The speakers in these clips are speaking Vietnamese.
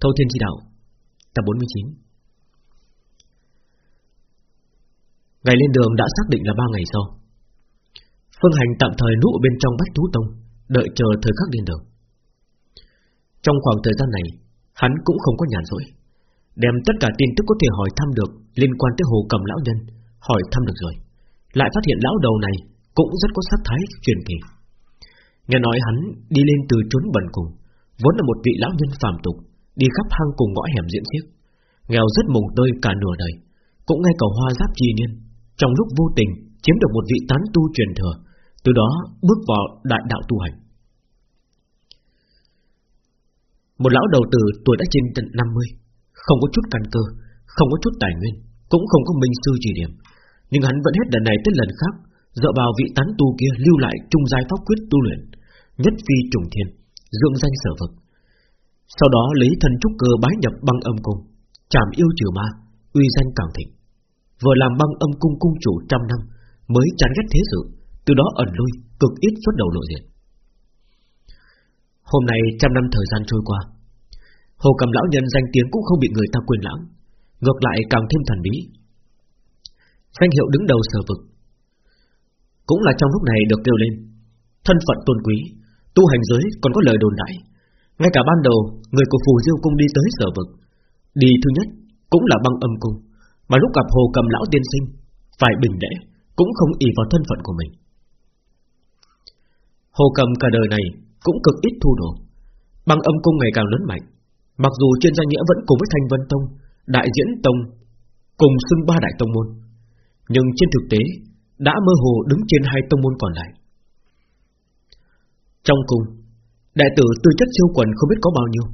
Thâu Thiên Chi Đạo, Tập 49 Ngày lên đường đã xác định là 3 ngày sau. Phương Hành tạm thời núp ở bên trong Bách Thú Tông, Đợi chờ thời khắc lên đường. Trong khoảng thời gian này, Hắn cũng không có nhàn rỗi, Đem tất cả tin tức có thể hỏi thăm được Liên quan tới hồ cầm lão nhân, Hỏi thăm được rồi. Lại phát hiện lão đầu này Cũng rất có sắc thái truyền kỳ. Nghe nói hắn đi lên từ chốn bần cùng, Vốn là một vị lão nhân phàm tục Đi khắp hang cùng ngõ hẻm diễn xiếc Nghèo rất mùng tơi cả nửa đời, Cũng ngay cầu hoa giáp chi niên. Trong lúc vô tình, chiếm được một vị tán tu truyền thừa, Từ đó bước vào đại đạo tu hành. Một lão đầu tử tuổi đã trên tận 50 Không có chút căn cơ, Không có chút tài nguyên, Cũng không có minh sư chỉ điểm. Nhưng hắn vẫn hết lần này tới lần khác, Dựa vào vị tán tu kia lưu lại trung giai pháp quyết tu luyện, Nhất phi trùng thiên, Dưỡng danh sở vực. Sau đó lấy thần trúc cơ bái nhập băng âm cung Chảm yêu trừ ma, Uy danh càng thịnh. Vừa làm băng âm cung cung chủ trăm năm, Mới chán ghét thế sự, Từ đó ẩn lui, cực ít xuất đầu lộ diện. Hôm nay trăm năm thời gian trôi qua, Hồ cầm lão nhân danh tiếng cũng không bị người ta quên lãng, Ngược lại càng thêm thần bí. Danh hiệu đứng đầu sở vực Cũng là trong lúc này được kêu lên, Thân phận tôn quý, Tu hành giới còn có lời đồn đại. Ngay cả ban đầu, Người của phù diêu cung đi tới sở vực. Đi thứ nhất cũng là băng âm cung, Mà lúc gặp hồ cầm lão tiên sinh, Phải bình lễ, Cũng không ý vào thân phận của mình. Hồ cầm cả đời này Cũng cực ít thu đồ. Băng âm cung ngày càng lớn mạnh. Mặc dù trên danh nghĩa vẫn cùng với Thanh Vân Tông, Đại Diễn Tông, Cùng xưng ba đại tông môn, Nhưng trên thực tế Đã mơ hồ đứng trên hai tông môn còn lại. Trong cung Đại tử tư chất siêu quần không biết có bao nhiêu,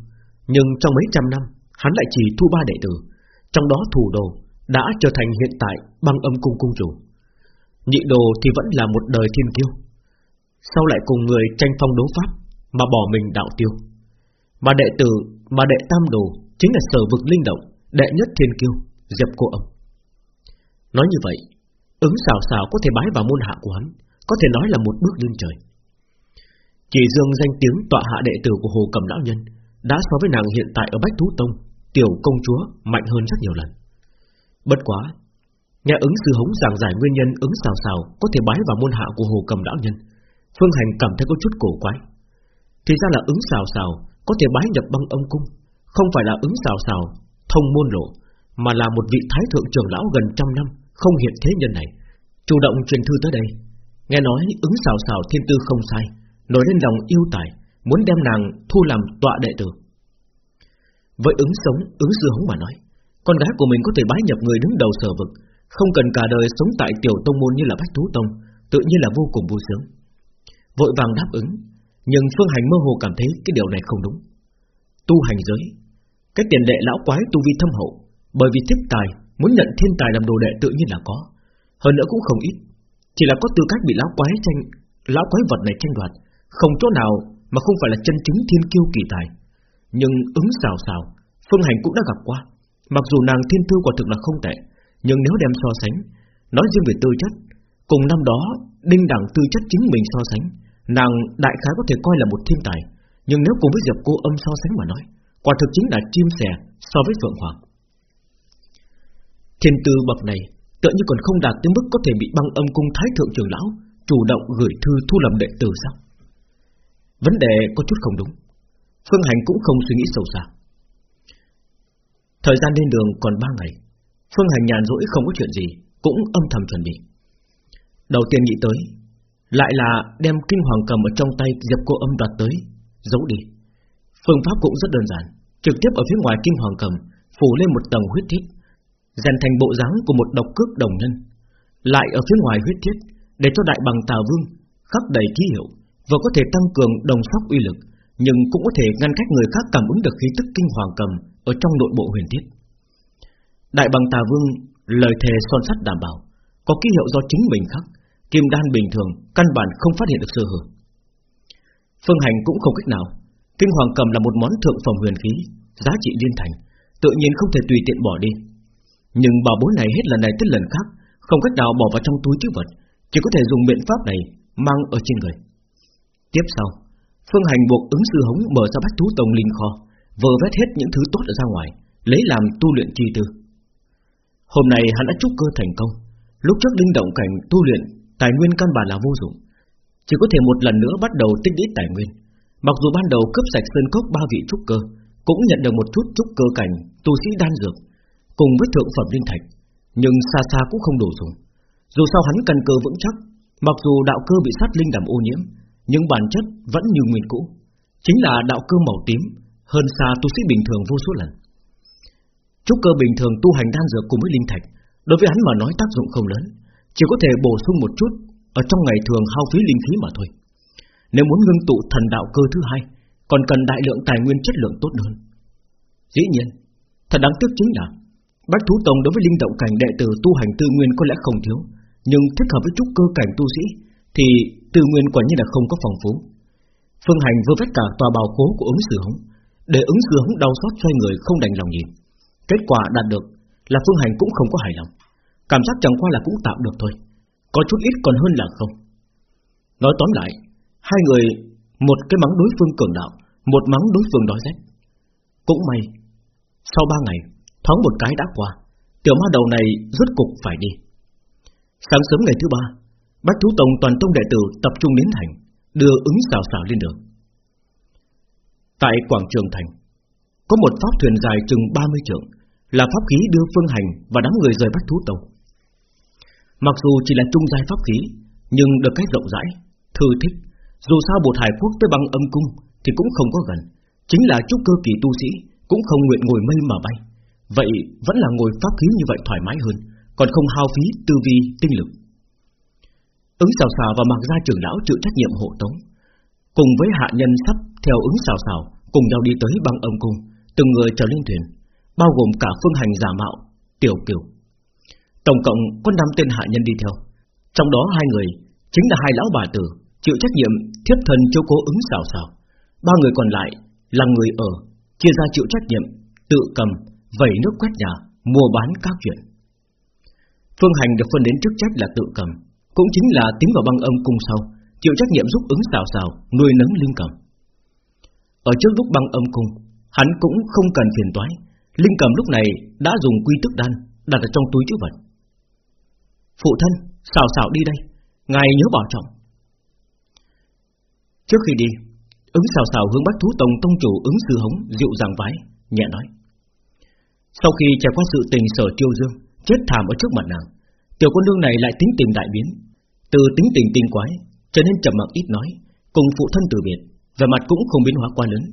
Nhưng trong mấy trăm năm, Hắn lại chỉ thu ba đệ tử, Trong đó thủ đồ đã trở thành hiện tại băng âm cung cung chủ. Nhị đồ thì vẫn là một đời thiên kiêu, Sau lại cùng người tranh phong đấu pháp Mà bỏ mình đạo tiêu. Mà đệ tử, Mà đệ tam đồ Chính là sở vực linh động, Đệ nhất thiên kiêu, Diệp cô ông. Nói như vậy, Ứng xào xào có thể bái vào môn hạ của hắn, Có thể nói là một bước lên trời. Chỉ dương danh tiếng tọa hạ đệ tử của Hồ Cầm Lão Nhân, Đã so với nàng hiện tại ở Bách Thú Tông, Tiểu công chúa mạnh hơn rất nhiều lần. Bất quá, Nghe ứng sư hống giảng giải nguyên nhân ứng xào xào Có thể bái vào môn hạ của hồ cầm lão nhân, Phương Hành cảm thấy có chút cổ quái. Thì ra là ứng xào xào Có thể bái nhập băng âm cung, Không phải là ứng xào xào Thông môn lộ, Mà là một vị thái thượng trưởng lão gần trăm năm Không hiện thế nhân này, Chủ động truyền thư tới đây. Nghe nói ứng xào xào thiên tư không sai Nổi lên lòng yêu tài Muốn đem nàng thu làm tọa đệ tử. Với ứng sống, ứng sư hống mà nói Con gái của mình có thể bái nhập người đứng đầu sở vực Không cần cả đời sống tại tiểu tông môn như là Bách Thú Tông Tự nhiên là vô cùng vui sướng. Vội vàng đáp ứng Nhưng Phương Hành mơ hồ cảm thấy cái điều này không đúng. Tu hành giới Cái tiền đệ lão quái tu vi thâm hậu Bởi vì thích tài Muốn nhận thiên tài làm đồ đệ tự nhiên là có Hơn nữa cũng không ít. Chỉ là có tư cách bị lão quái tranh Lão quái vật này tranh đoạt không chỗ nào mà không phải là chân chính thiên kiêu kỳ tài. Nhưng ứng xào xào, Phương Hành cũng đã gặp qua. Mặc dù nàng thiên thư quả thực là không tệ, Nhưng nếu đem so sánh, Nói riêng về tư chất, Cùng năm đó Đinh đẳng tư chất chính mình so sánh, Nàng đại khái có thể coi là một thiên tài. Nhưng nếu cùng với Diệp cô âm so sánh mà nói, Quả thực chính là chim sẻ so với Phượng Hoàng. Thiên tư bậc này Tựa như còn không đạt tới mức có thể bị băng âm cung thái thượng trưởng lão Chủ động gửi thư thu làm đệ tử sao? Vấn đề có chút không đúng. Phương Hành cũng không suy nghĩ sâu xa. Thời gian lên đường còn 3 ngày, Phương Hành nhàn rỗi không có chuyện gì, Cũng âm thầm chuẩn bị. Đầu tiên nghĩ tới, Lại là đem kinh hoàng cầm ở trong tay Diệp cô âm đoạt tới, Giấu đi. Phương pháp cũng rất đơn giản, Trực tiếp ở phía ngoài kinh hoàng cầm, Phủ lên một tầng huyết thiết Dàn thành bộ dáng của một độc cước đồng nhân, Lại ở phía ngoài huyết thiết, Để cho đại bằng tà vương Khắc đầy ký hiệu. Vừa có thể tăng cường đồng pháp uy lực, Nhưng cũng có thể ngăn cách người khác cảm ứng được khí tức kinh hoàng cầm Ở trong nội bộ huyền thiết. Đại bằng tà vương, Lời thề son sắt đảm bảo, Có ký hiệu do chính mình khắc, Kim đan bình thường, Căn bản không phát hiện được sơ hở. Phương hành cũng không cách nào, Kinh hoàng cầm là một món thượng phẩm huyền khí, Giá trị liên thành, Tự nhiên không thể tùy tiện bỏ đi. Nhưng bảo bối này hết lần này tới lần khác, Không cách nào bỏ vào trong túi chứa vật, Chỉ có thể dùng biện pháp này Mang ở trên người. Tiếp sau, Phương hành buộc ứng sư hống mở ra bách thú tông linh kho Vừa vét hết những thứ tốt ở ra ngoài, Lấy làm tu luyện chi tư. Hôm nay hắn đã trúc cơ thành công. Lúc trước linh động cảnh tu luyện, Tài nguyên căn bản là vô dụng. Chỉ có thể một lần nữa bắt đầu tích lũy tài nguyên. Mặc dù ban đầu cướp sạch sơn cốc ba vị trúc cơ, Cũng nhận được một chút trúc cơ cảnh Tu sĩ đan dược, Cùng với thượng phẩm linh thạch, Nhưng xa xa cũng không đủ dùng. Dù sao hắn cần cơ vững chắc, Mặc dù đạo cơ bị sát linh làm ô nhiễm nhưng bản chất vẫn như nguyên cũ. Chính là đạo cơ màu tím, Hơn xa tu sĩ bình thường vô số lần. Trúc cơ bình thường tu hành đan dược cùng với linh thạch, Đối với hắn mà nói tác dụng không lớn, Chỉ có thể bổ sung một chút Ở trong ngày thường hao phí linh khí mà thôi. Nếu muốn ngưng tụ thần đạo cơ thứ hai, Còn cần đại lượng tài nguyên chất lượng tốt hơn. Dĩ nhiên, Thật đáng tiếc chính là, Bách Thú Tông đối với linh động cảnh đệ tử tu hành tư nguyên có lẽ không thiếu, Nhưng thích hợp với trúc cơ cảnh tu sĩ Thì tư nguyên quả nhiên là không có phòng phú. Phương Hành vừa vét cả tòa bào cố của ứng sử hống, Để ứng sử hống đau xót xoay người không đành lòng nhìn. Kết quả đạt được là Phương Hành cũng không có hài lòng. Cảm giác chẳng qua là cũng tạm được thôi, Có chút ít còn hơn là không. Nói tóm lại, Hai người, một cái mắng đối phương cường đạo, Một mắng đối phương đói rét. Cũng may, Sau ba ngày, Thoáng một cái đã qua, Tiểu ma đầu này rốt cục phải đi. Sáng sớm ngày thứ ba Bách Thú Tông toàn tông đệ tử tập trung đến thành, Đưa ứng xào xào lên đường. Tại quảng trường thành, Có một pháp thuyền dài chừng 30 trượng, Là pháp khí đưa phương hành Và đám người rời Bách Thú Tông. Mặc dù chỉ là trung giai pháp khí, Nhưng được cách rộng rãi, Thư thích, Dù sao bột hải quốc tới băng âm cung Thì cũng không có gần, Chính là trúc cơ kỳ tu sĩ Cũng không nguyện ngồi mây mà bay. Vậy vẫn là ngồi pháp khí như vậy thoải mái hơn, Còn không hao phí tư vi tinh lực. Ứng xào xào và mặc ra trưởng lão chịu trách nhiệm hộ tống. Cùng với hạ nhân sắp theo ứng xào xào Cùng nhau đi tới băng âm cung Từng người trở lên thuyền Bao gồm cả phương hành giả mạo Tiểu kiều. Tổng cộng có 5 tên hạ nhân đi theo. Trong đó hai người Chính là hai lão bà tử Chịu trách nhiệm thiếp thần chiếu cố ứng xào xào. Ba người còn lại là người ở Chia ra chịu trách nhiệm Tự cầm vẩy nước quét nhà, mua bán các chuyện. Phương Hành được phân đến chức trách là tự cầm, cũng chính là tính vào băng âm cung sau, chịu trách nhiệm giúp ứng xào xào nuôi nấng linh cầm. Ở trước lúc băng âm cung, hắn cũng không cần phiền toái, linh cầm lúc này đã dùng quy tức đan đặt ở trong túi chữ vật. Phụ thân, xào xào đi đây, ngài nhớ bảo trọng. Trước khi đi, ứng xào xào hướng bách thú tông tông chủ ứng sư hống dịu dàng vái, nhẹ nói. Sau khi trải qua sự tình sở tiêu dương Chết thảm ở trước mặt nàng Tiểu cô nương này lại tính tình đại biến Từ tính tình tinh quái cho nên trầm mặc ít nói Cùng phụ thân từ biệt Và mặt cũng không biến hóa quá lớn.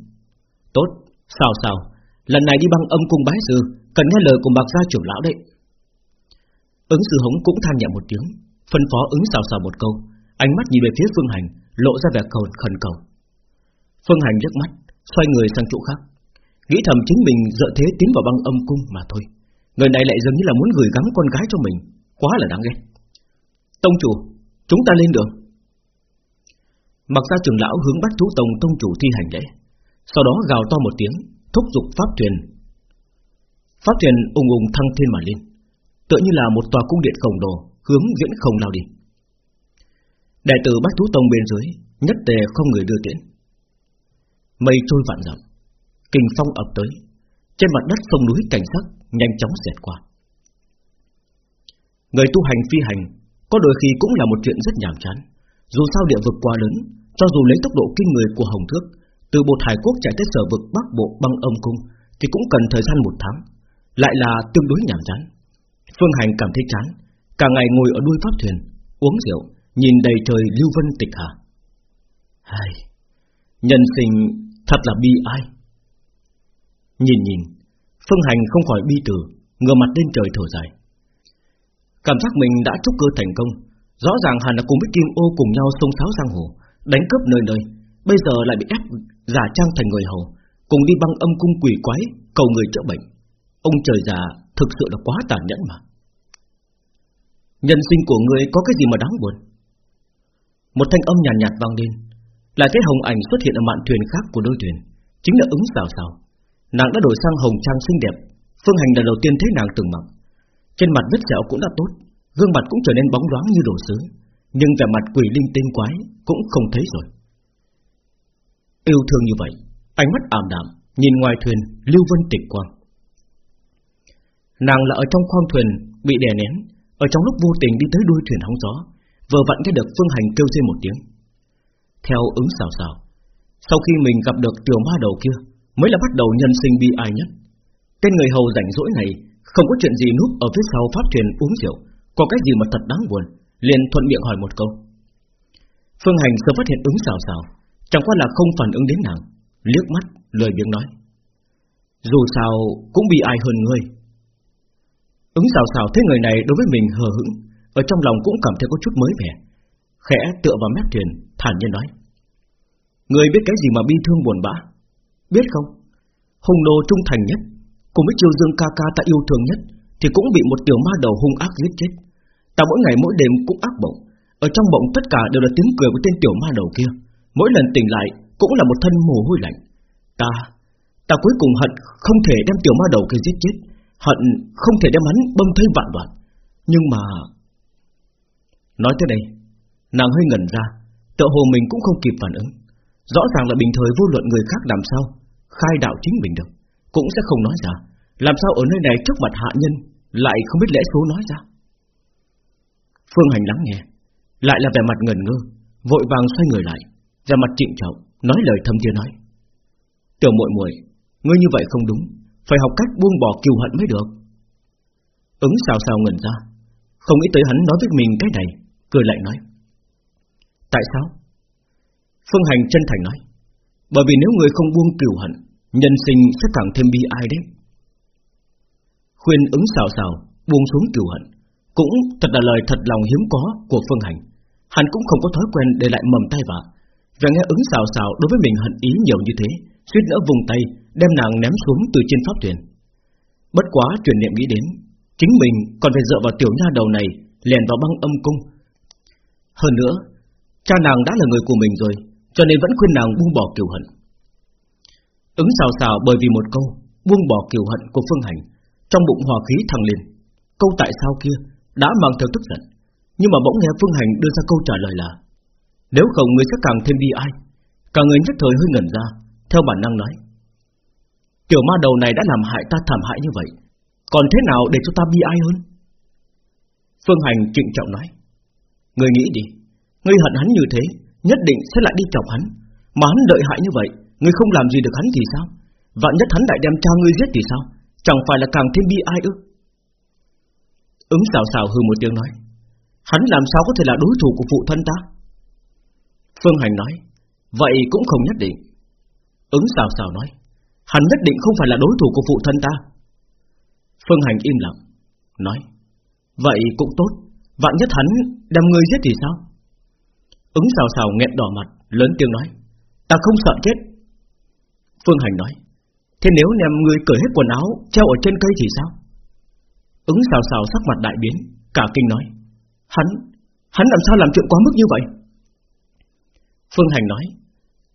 Tốt, sao sao Lần này đi băng âm cung bái sư Cần nghe lời của bạc gia trưởng lão đấy. Ứng sư hống cũng than nhẹ một tiếng Phân phó ứng xào xào một câu Ánh mắt nhìn về phía Phương Hành Lộ ra vẻ cầu khẩn cầu. Phương Hành nhấc mắt Xoay người sang chỗ khác Nghĩ thầm chính mình dựa thế tiến vào băng âm cung mà thôi. Người này lại dường như là muốn gửi gắm con gái cho mình. Quá là đáng ghét. Tông chủ, chúng ta lên đường. Mặc ra trưởng lão hướng bắt thú tông tông chủ thi hành lễ. Sau đó gào to một tiếng Thúc giục pháp thuyền. Pháp thuyền ung ung thăng thiên mà lên Tựa như là một tòa cung điện khổng lồ Hướng viễn không lao đi. Đại tử bách thú tông bên dưới Nhất tề không người đưa tiễn. Mây trôi vạn dặm Kình phong ập tới. Trên mặt đất sông núi cảnh sắc Nhanh chóng xẹt qua. Người tu hành phi hành Có đôi khi cũng là một chuyện rất nhàm chán. Dù sao địa vực quá lớn, Cho dù lấy tốc độ kinh người của Hồng Thước, Từ bột hải quốc chạy tới sở vực Bắc Bộ băng âm cung Thì cũng cần thời gian một tháng, Lại là tương đối nhàm chán. Phương Hành cảm thấy chán, Cả ngày ngồi ở đuôi pháp thuyền, Uống rượu, Nhìn đầy trời lưu vân tịch hạ Hai Nhân sinh thật là bi ai. Nhìn nhìn, Phương Hành không khỏi bi từ, Ngửa mặt lên trời thở dài. Cảm giác mình đã trúc cơ thành công. Rõ ràng hẳn là cùng với Kim Ô cùng nhau xông sáo giang hồ Đánh cướp nơi nơi. Bây giờ lại bị ép giả trang thành người hầu Cùng đi băng âm cung quỷ quái Cầu người chữa bệnh. Ông trời già thực sự là quá tàn nhẫn mà. Nhân sinh của người có cái gì mà đáng buồn? Một thanh âm nhàn nhạt, nhạt vang lên. Là thấy hồng ảnh xuất hiện ở mạn thuyền khác của đôi thuyền Chính là ứng xào xào. Nàng đã đổi sang hồng trang xinh đẹp. Phương Hành lần đầu tiên thấy nàng từng mặc. Trên mặt vết sẹo cũng đã tốt, Gương mặt cũng trở nên bóng loáng như đồ sứ, Nhưng vẻ mặt quỷ linh tinh quái Cũng không thấy rồi. Yêu thương như vậy, Ánh mắt ảm đạm, Nhìn ngoài thuyền Lưu Vân tịch quang. Nàng là ở trong khoang thuyền Bị đè nén, Ở trong lúc vô tình đi tới đuôi thuyền hóng gió, Vừa vặn nghe được Phương Hành kêu rên một tiếng. Theo ứng xào xào, Sau khi mình gặp được tiểu ma đầu kia, Mới là bắt đầu nhân sinh bi ai nhất. Tên người hầu rảnh rỗi này không có chuyện gì núp ở phía sau pháp thuyền uống rượu. Có cái gì mà thật đáng buồn? Liền thuận miệng hỏi một câu. Phương Hành sớm phát hiện ứng xào xào. Chẳng qua là không phản ứng đến nàng. Liếc mắt, lời biếng nói. Dù sao cũng bị ai hơn ngươi. Ứng xào xào thấy người này đối với mình hờ hững Ở trong lòng cũng cảm thấy có chút mới mẻ. Khẽ tựa vào mép thuyền Thản nhiên nói. Người biết cái gì mà bi thương buồn bã? Biết không? Hùng đồ trung thành nhất Cùng với chiêu dương ca ca ta yêu thương nhất Thì cũng bị một tiểu ma đầu hung ác giết chết. Ta mỗi ngày mỗi đêm cũng ác bộng. Ở trong bụng tất cả đều là tiếng cười của tên tiểu ma đầu kia. Mỗi lần tỉnh lại Cũng là một thân mồ hôi lạnh. Ta, ta cuối cùng hận Không thể đem tiểu ma đầu kia giết chết. Hận không thể đem hắn bâm thây vạn đoạn. Nhưng mà Nói tới đây Nàng hơi ngẩn ra Tự hồ mình cũng không kịp phản ứng. Rõ ràng là bình thời vô luận người khác làm sao Khai đạo chính mình được Cũng sẽ không nói ra. Làm sao ở nơi này trước mặt hạ nhân Lại không biết lẽ số nói ra? Phương Hành lắng nghe, Lại là vẻ mặt ngẩn ngơ, Vội vàng xoay người lại, ra mặt trịnh trọng, Nói lời thâm thiên nói. Tiểu muội muội, Ngươi như vậy không đúng, Phải học cách buông bỏ kiêu hận mới được. Ứng sao sao ngẩn ra, Không nghĩ tới hắn nói với mình cái này, Cười lại nói. Tại sao? Phương Hành chân thành nói. Bởi vì nếu người không buông kiều hận, Nhân sinh sẽ càng thêm bi ai đấy. Khuyên ứng xào xào, Buông xuống kiều hận. Cũng thật là lời thật lòng hiếm có của Phương Hành. Hắn cũng không có thói quen để lại mầm tay vào Và nghe ứng xào xào đối với mình hận ý nhiều như thế, suýt nữa vùng tay, Đem nàng ném xuống từ trên pháp thuyền. Bất quá truyền niệm nghĩ đến, Chính mình còn phải dựa vào tiểu nha đầu này Lèn vào băng âm cung. Hơn nữa, Cha nàng đã là người của mình rồi, Cho nên vẫn khuyên nàng buông bỏ kiều hận. Ứng xào xào bởi vì một câu, Buông bỏ kiều hận của Phương Hành trong bụng hòa khí thăng lên. Câu tại sao kia đã mang theo tức giận, Nhưng mà bỗng nghe Phương Hành đưa ra câu trả lời là, Nếu không người sẽ càng thêm bi ai Cả người nhất thời hơi ngẩn ra, Theo bản năng nói, Tiểu ma đầu này đã làm hại ta thảm hại như vậy, Còn thế nào để cho ta bi ai hơn? Phương Hành trịnh trọng nói Người nghĩ đi, Ngươi hận hắn như thế, Nhất định sẽ lại đi chọc hắn, Mà hắn đợi hại như vậy, Ngươi không làm gì được hắn thì sao? Vạn nhất hắn lại đem cha ngươi giết thì sao? Chẳng phải là càng thêm bi ai ư? Ứng xào xào hư một tiếng nói, Hắn làm sao có thể là đối thủ của phụ thân ta? Phương Hành nói, Vậy cũng không nhất định. Ứng xào xào nói, Hắn nhất định không phải là đối thủ của phụ thân ta. Phương Hành im lặng, Nói, Vậy cũng tốt, Vạn nhất hắn đem ngươi giết thì sao? Ứng xào xào nghẹn đỏ mặt, Lớn tiếng nói, Ta không sợ chết. Phương Hành nói Thế nếu nèm người cởi hết quần áo Treo ở trên cây thì sao? Ứng xào xào sắc mặt đại biến Cả kinh nói Hắn, hắn làm sao làm chuyện quá mức như vậy? Phương Hành nói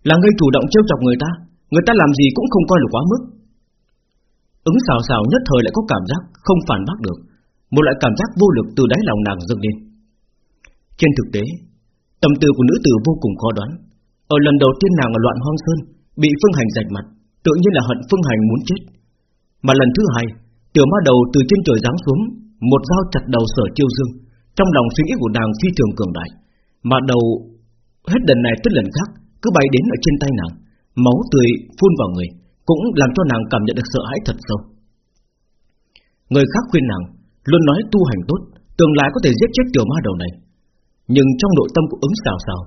Là ngươi chủ động trêu chọc người ta Người ta làm gì cũng không coi là quá mức. Ứng xào xào nhất thời lại có cảm giác Không phản bác được Một loại cảm giác vô lực từ đáy lòng nàng dâng lên. Trên thực tế Tâm tư của nữ tử vô cùng khó đoán. Ở lần đầu tiên nàng ở loạn hoang sơn Bị Phương Hành rạch mặt Tự nhiên là hận Phương Hành muốn chết. Mà lần thứ hai, Tiểu ma đầu từ trên trời giáng xuống, Một dao chặt đầu sở chiêu dương, Trong lòng suy nghĩ của nàng phi thường cường đại. Mà đầu hết lần này tới lần khác, Cứ bay đến ở trên tay nàng, Máu tươi phun vào người, Cũng làm cho nàng cảm nhận được sợ hãi thật sâu. Người khác khuyên nàng, Luôn nói tu hành tốt, Tương lai có thể giết chết tiểu ma đầu này. Nhưng trong nội tâm của ứng xào xào,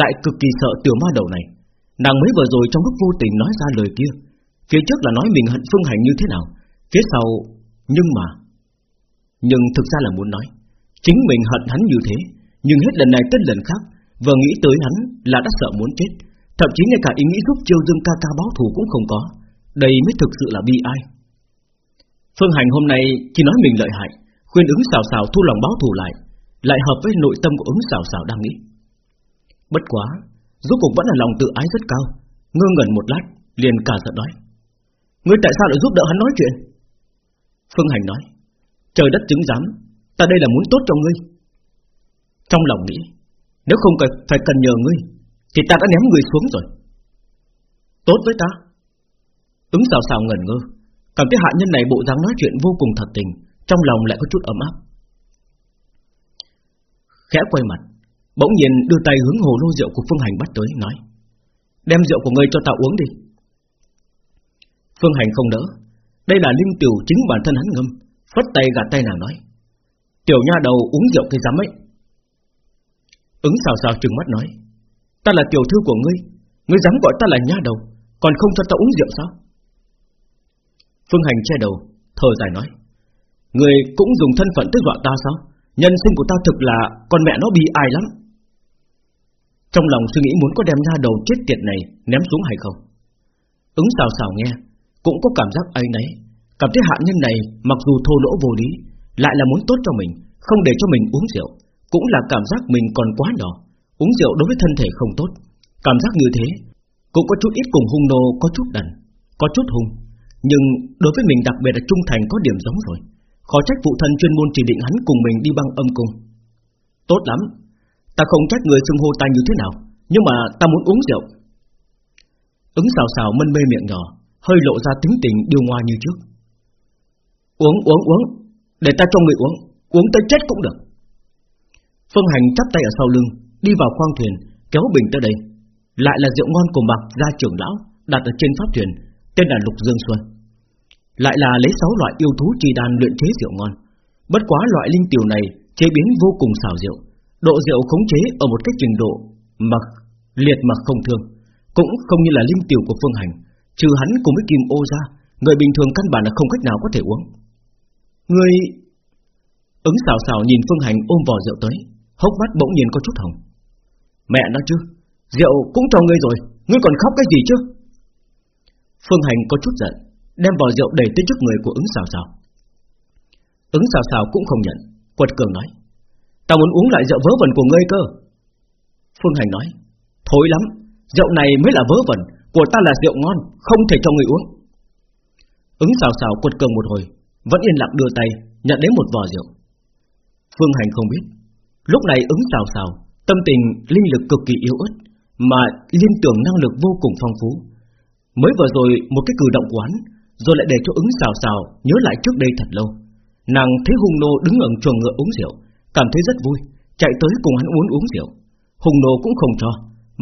Lại cực kỳ sợ tiểu ma đầu này. Nàng mới vừa rồi trong lúc vô tình nói ra lời kia. Phía trước là nói mình hận phương hành như thế nào, Phía sau, Nhưng mà, Nhưng thực ra là muốn nói, Chính mình hận hắn như thế, Nhưng hết lần này tới lần khác, Vừa nghĩ tới hắn là đã sợ muốn chết, Thậm chí ngay cả ý nghĩ giúp Chiêu Dương ca ca báo thù cũng không có, Đây mới thực sự là bi ai. Phương Hành hôm nay chỉ nói mình lợi hại, Khuyên ứng xào xào thu lòng báo thù lại Lại hợp với nội tâm của ứng xào xào đang nghĩ. Bất quá Rốt cuộc vẫn là lòng tự ái rất cao. Ngơ ngẩn một lát liền cả giận nói. Ngươi tại sao lại giúp đỡ hắn nói chuyện? Phương Hành nói. Trời đất chứng giám Ta đây là muốn tốt cho ngươi. Trong lòng nghĩ Nếu không cần, phải cần nhờ ngươi Thì ta đã ném ngươi xuống rồi. Tốt với ta. Ứng xào xào ngẩn ngơ Cảm thấy hạ nhân này bộ dáng nói chuyện vô cùng thật tình Trong lòng lại có chút ấm áp. Khẽ quay mặt Bỗng nhiên đưa tay hướng hồ lô rượu của Phương Hành bắt tới, Nói, Đem rượu của ngươi cho tao uống đi. Phương Hành không đỡ Đây là linh tiểu chính bản thân hắn ngâm. Phất tay gạt tay nàng nói, Tiểu nha đầu uống rượu cái dám ấy. Ứng xào xào trừng mắt nói, Ta là tiểu thư của ngươi Ngươi dám gọi ta là nha đầu, Còn không cho ta uống rượu sao? Phương Hành che đầu, Thở dài nói, Ngươi cũng dùng thân phận tức dọa ta sao? Nhân sinh của ta thực là Con mẹ nó bị ai lắm. Trong lòng suy nghĩ muốn có đem nha đầu chết tiệt này Ném xuống hay không? Ứng xào xào nghe, Cũng có cảm giác ấy nấy Cảm thấy hạ nhân này mặc dù thô lỗ vô lý, Lại là muốn tốt cho mình, Không để cho mình uống rượu, Cũng là cảm giác mình còn quá nhỏ. Uống rượu đối với thân thể không tốt. Cảm giác như thế, Cũng có chút ít cùng hung nô có chút đần, Có chút hung. Nhưng đối với mình đặc biệt là trung thành có điểm giống rồi. Khó trách phụ thân chuyên môn chỉ định hắn cùng mình đi băng âm cung. Tốt lắm Ta không trách người xưng hô ta như thế nào, Nhưng mà ta muốn uống rượu. Ứng xào xào mân mê miệng nhỏ, Hơi lộ ra tính tình điều ngoa như trước. Uống uống uống, Để ta cho người uống Uống tới chết cũng được. Phương Hành chắp tay ở sau lưng, Đi vào khoang thuyền, Kéo bình tới đây. Lại là rượu ngon của bạc gia trưởng lão, Đặt ở trên pháp thuyền, Tên là Lục Dương Xuân. Lại là lấy 6 loại yêu thú trì đàn luyện chế rượu ngon. Bất quá loại linh tiểu này Chế biến vô cùng xào rượu Độ rượu khống chế ở một cách trình độ Mà liệt mà không thương, Cũng không như là linh tiểu của Phương Hành, Trừ hắn cùng với Kim Ô ra Người bình thường căn bản là không cách nào có thể uống. Người Ứng xào xào nhìn Phương Hành ôm vò rượu tới, Hốc mắt bỗng nhiên có chút hồng. Mẹ nó chứ, Rượu cũng cho ngươi rồi, Ngươi còn khóc cái gì chứ? Phương Hành có chút giận, Đem vò rượu đẩy tới trước người của ứng xào xào. Ứng xào xào cũng không nhận, Quật cường nói. Ta muốn uống lại rượu vớ vẩn của ngươi cơ. Phương Hành nói, Thối lắm, Rượu này mới là vớ vẩn, Của ta là rượu ngon, Không thể cho người uống. Ứng xào xào quật cường một hồi, Vẫn yên lặng đưa tay, Nhận đến một vò rượu. Phương Hành không biết, Lúc này ứng xào xào, Tâm tình, linh lực cực kỳ yếu ớt, Mà liên tưởng năng lực vô cùng phong phú. Mới vừa rồi một cái cử động quán Rồi lại để cho ứng xào xào Nhớ lại trước đây thật lâu. Nàng thấy hung nô đứng ở chuồng ngựa uống rượu Cảm thấy rất vui, Chạy tới cùng hắn uống uống rượu. Hùng nô cũng không cho,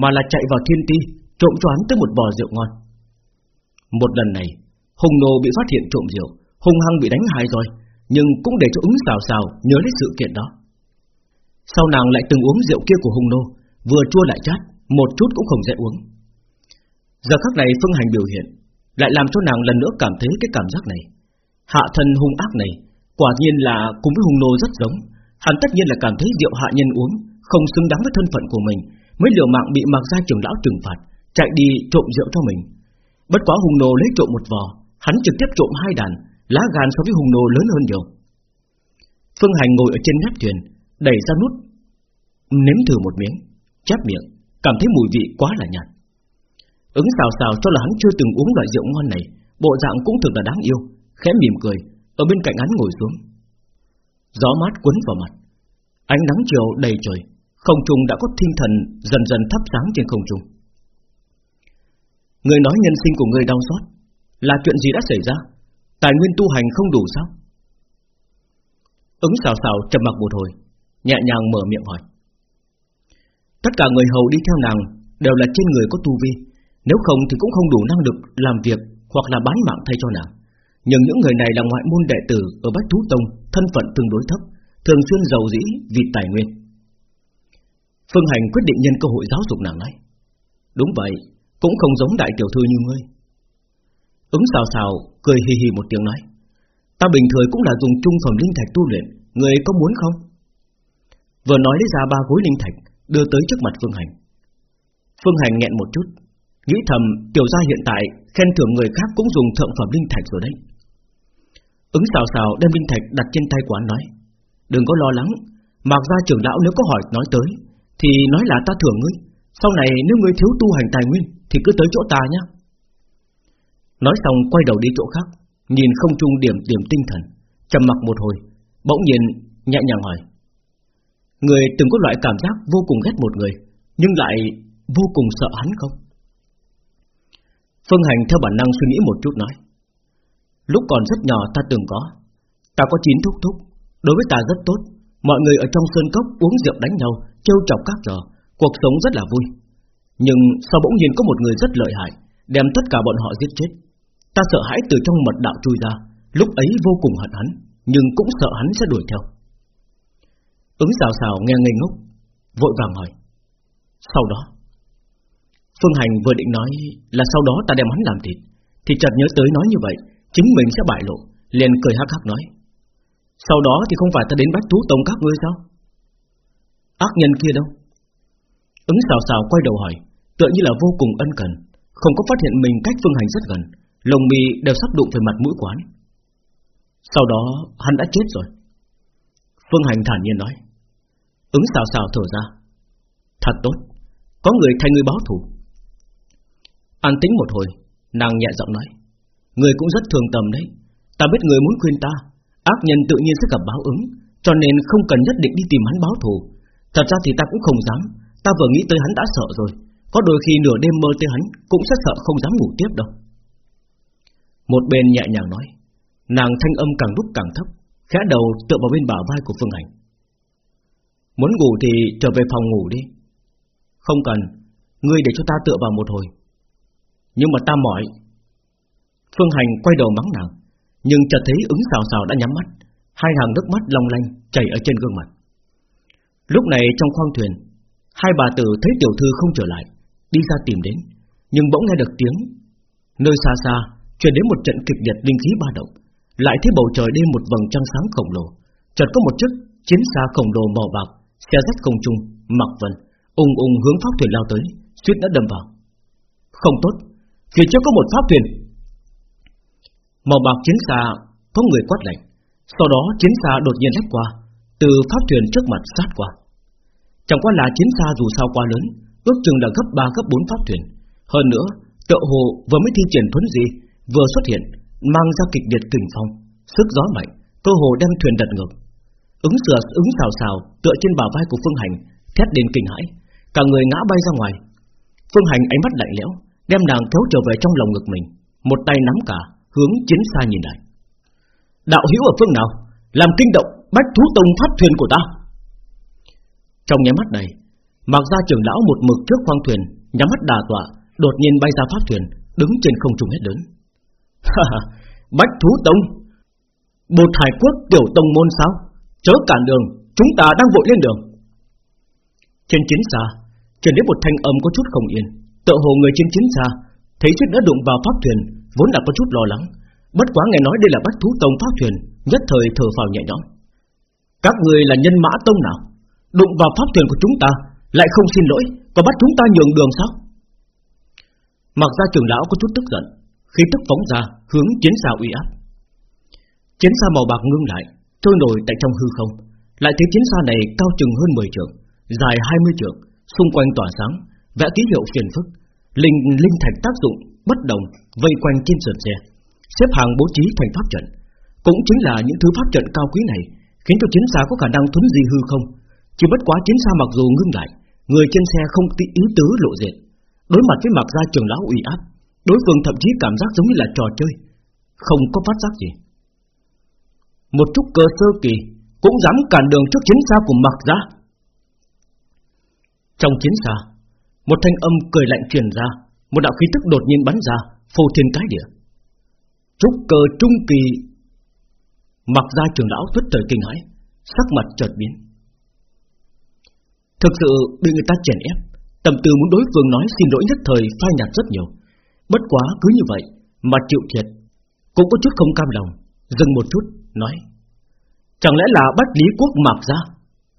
Mà là chạy vào thiên ti, Trộm cho hắn tới một bò rượu ngon. Một lần này, Hùng nô bị phát hiện trộm rượu Hùng hăng bị đánh hai rồi Nhưng cũng để cho ứng xào xào nhớ lấy sự kiện đó. Sau nàng lại từng uống rượu kia của Hùng nô Vừa chua lại chát, Một chút cũng không dễ uống. Giờ khắc này phương hành biểu hiện Lại làm cho nàng lần nữa cảm thấy cái cảm giác này. Hạ thân hung ác này Quả nhiên là cùng với hung nô rất giống. Hắn tất nhiên là cảm thấy rượu hạ nhân uống, Không xứng đáng với thân phận của mình, Mới liều mạng bị mặc gia trưởng lão trừng phạt, Chạy đi trộm rượu cho mình. Bất quá hung nô lấy trộm một vò, Hắn trực tiếp trộm hai đàn, Lá gan so với hung nô lớn hơn nhiều. Phương Hành ngồi ở trên nắp thuyền, Đẩy ra nút, Nếm thử một miếng, Chép miệng, Cảm thấy mùi vị quá là nhạt. Ứng xào xào cho là hắn chưa từng uống loại rượu ngon này, Bộ dạng cũng thực là đáng yêu, Khẽ mỉm cười, Ở bên cạnh hắn ngồi xuống. Gió mát quấn vào mặt. Ánh nắng chiều đầy trời, Không trung đã có thiên thần dần dần thắp sáng trên không trung. Người nói nhân sinh của người đau xót Là chuyện gì đã xảy ra? Tài nguyên tu hành không đủ sao? Ứng xào xào trầm mặc một hồi, Nhẹ nhàng mở miệng hỏi. Tất cả người hầu đi theo nàng Đều là trên người có tu vi, Nếu không thì cũng không đủ năng lực làm việc Hoặc là bán mạng thay cho nàng. Nhưng những người này là ngoại môn đệ tử Ở Bách Thú Tông, Thân phận tương đối thấp, Thường xuyên giàu dĩ vì tài nguyên. Phương Hành quyết định nhân cơ hội giáo dục nàng nói Đúng vậy, Cũng không giống đại tiểu thư như ngươi. Ứng xào xào, Cười hì hì một tiếng nói. Ta bình thường cũng là dùng trung phẩm linh thạch tu luyện Người có muốn không? Vừa nói lấy ra ba gối linh thạch, Đưa tới trước mặt Phương Hành. Phương Hành nghẹn một chút, Nghĩ thầm, tiểu gia hiện tại, Khen thưởng người khác cũng dùng thượng phẩm linh thạch rồi đấy. Ứng xào xào đem binh thạch đặt trên tay của anh nói, Đừng có lo lắng, Mạc gia trưởng lão nếu có hỏi nói tới, Thì nói là ta thưởng ngươi. Sau này nếu ngươi thiếu tu hành tài nguyên, Thì cứ tới chỗ ta nhé Nói xong quay đầu đi chỗ khác, Nhìn không trung điểm điểm tinh thần, trầm mặc một hồi, Bỗng nhiên nhẹ nhàng hỏi, Người từng có loại cảm giác vô cùng ghét một người, Nhưng lại vô cùng sợ hắn không? Phương Hành theo bản năng suy nghĩ một chút nói Lúc còn rất nhỏ ta từng có. Ta có chín thúc thúc. Đối với ta rất tốt. Mọi người ở trong sơn cốc uống rượu đánh nhau, Trêu chọc các trò. Cuộc sống rất là vui. Nhưng sau bỗng nhiên có một người rất lợi hại, Đem tất cả bọn họ giết chết. Ta sợ hãi từ trong mật đạo chui ra. Lúc ấy vô cùng hận hắn, Nhưng cũng sợ hắn sẽ đuổi theo. Ứng xào xào nghe ngây ngốc, Vội vàng hỏi. Sau đó, Phương Hành vừa định nói là sau đó ta đem hắn làm thịt, Thì chợt nhớ tới nói như vậy. Chính mình sẽ bại lộ. Liền cười hắc hắc nói. Sau đó thì không phải ta đến bắt thú tông các ngươi sao? Ác nhân kia đâu? Ứng xào xào quay đầu hỏi, Tựa như là vô cùng ân cần, Không có phát hiện mình cách Phương Hành rất gần Lồng mì đều sắp đụng về mặt mũi quán. Sau đó, hắn đã chết rồi. Phương Hành thản nhiên nói. Ứng xào xào thở ra. Thật tốt, Có người thay người báo thủ An tính một hồi, Nàng nhẹ giọng nói. Người cũng rất thường tầm đấy. Ta biết người muốn khuyên ta. Ác nhân tự nhiên sẽ gặp báo ứng, Cho nên không cần nhất định đi tìm hắn báo thù. Thật ra thì ta cũng không dám. Ta vừa nghĩ tới hắn đã sợ rồi. Có đôi khi nửa đêm mơ tới hắn Cũng sẽ sợ không dám ngủ tiếp đâu. Một bên nhẹ nhàng nói. Nàng thanh âm càng lúc càng thấp, Khẽ đầu tựa vào bên bả vai của Phương Hành. Muốn ngủ thì trở về phòng ngủ đi. Không cần, Ngươi để cho ta tựa vào một hồi. Nhưng mà ta mỏi. Phương Hành quay đầu mắng nàng, Nhưng chợt thấy ứng xào xào đã nhắm mắt, Hai hàng nước mắt long lanh chảy ở trên gương mặt. Lúc này trong khoang thuyền, Hai bà tử thấy tiểu thư không trở lại, Đi ra tìm đến, Nhưng bỗng nghe được tiếng Nơi xa xa truyền đến một trận kịch liệt linh khí ba động, Lại thấy bầu trời đêm một vầng trăng sáng khổng lồ, Chợt có một chiếc chiến xa khổng lồ màu bạc Xe rách không trung, Mặc vân, ung ung hướng pháp thuyền lao tới, suýt đã đâm vào. Không tốt, Phía trước có một pháp thuyền. Màu bạc chiến xa, có người quát lạnh. Sau đó, chiến xa đột nhiên lách qua, Từ pháp thuyền trước mặt sát qua. Chẳng qua là chiến xa dù sao quá lớn, Ước chừng là gấp 3 gấp 4 pháp thuyền. Hơn nữa, tựa hồ vừa mới thi triển thuấn gì Vừa xuất hiện, Mang ra kịch liệt kình phong, Sức gió mạnh, Cơ hồ đem thuyền đặt ngược. Ứng sửa, ứng xào xào, Tựa trên bả vai của Phương Hành, Thét đến kinh hãi. Cả người ngã bay ra ngoài. Phương Hành ánh mắt lạnh lẽo, Đem nàng kéo trở về trong lòng ngực mình. Một tay nắm cả hướng chiến xa nhìn lại. Đạo hữu ở phương nào? Làm kinh động bách thú tông pháp thuyền của ta. Trong nháy mắt này Mặc ra trưởng lão một mực trước khoang thuyền, Nhắm mắt đà tọa, Đột nhiên bay ra pháp thuyền, Đứng trên không trung hết lớn. Bách thú tông, Bột hải quốc tiểu tông môn sao? Chớ cản đường, Chúng ta đang vội lên đường. Trên chiến xa, Truyền đến một thanh âm có chút không yên. Tựa hồ người trên chiến xa, Thấy suýt đã đụng vào pháp thuyền Vốn đã có chút lo lắng. Bất quá nghe nói đây là bách thú tông pháp thuyền, Nhất thời thở phào nhẹ nhõm. Các người là nhân mã tông nào? Đụng vào pháp thuyền của chúng ta, Lại không xin lỗi còn bắt chúng ta nhường đường sao? Mặc ra trưởng lão có chút tức giận Khi tức phóng ra, hướng chiến xa uy áp. Chiến xa màu bạc ngưng lại, Trôi nổi tại trong hư không. Lại thấy chiến xa này cao chừng hơn 10 trượng, Dài 20 trượng, Xung quanh tỏa sáng, Vẽ ký hiệu phiền phức, Linh linh thạch tác dụng bất đồng vây quanh trên sườn xe, xếp hàng bố trí thành pháp trận. Cũng chính là những thứ pháp trận cao quý này khiến cho chiến xa có khả năng thuấn di hư không. Chỉ bất quá chiến xa mặc dù ngưng lại, người trên xe không tí ý tứ lộ diện. Đối mặt với mặc gia trường lão uy áp, đối phương thậm chí cảm giác giống như là trò chơi, không có phát giác gì. Một chút cơ sơ kỳ cũng dám cản đường trước chiến xa của mặc gia. Trong chiến xa, một thanh âm cười lạnh truyền ra, một đạo khí tức đột nhiên bắn ra, phô thiên cái địa. Trúc cơ trung kỳ Mặc ra trường lão thất trời kinh hãi Sắc mặt chợt biến. Thực sự bị người ta chèn ép Tầm tư muốn đối phương nói xin lỗi nhất thời phai nhạt rất nhiều. Bất quá cứ như vậy Mà chịu thiệt Cũng có chút không cam lòng Dừng một chút nói Chẳng lẽ là bách lý quốc mạc ra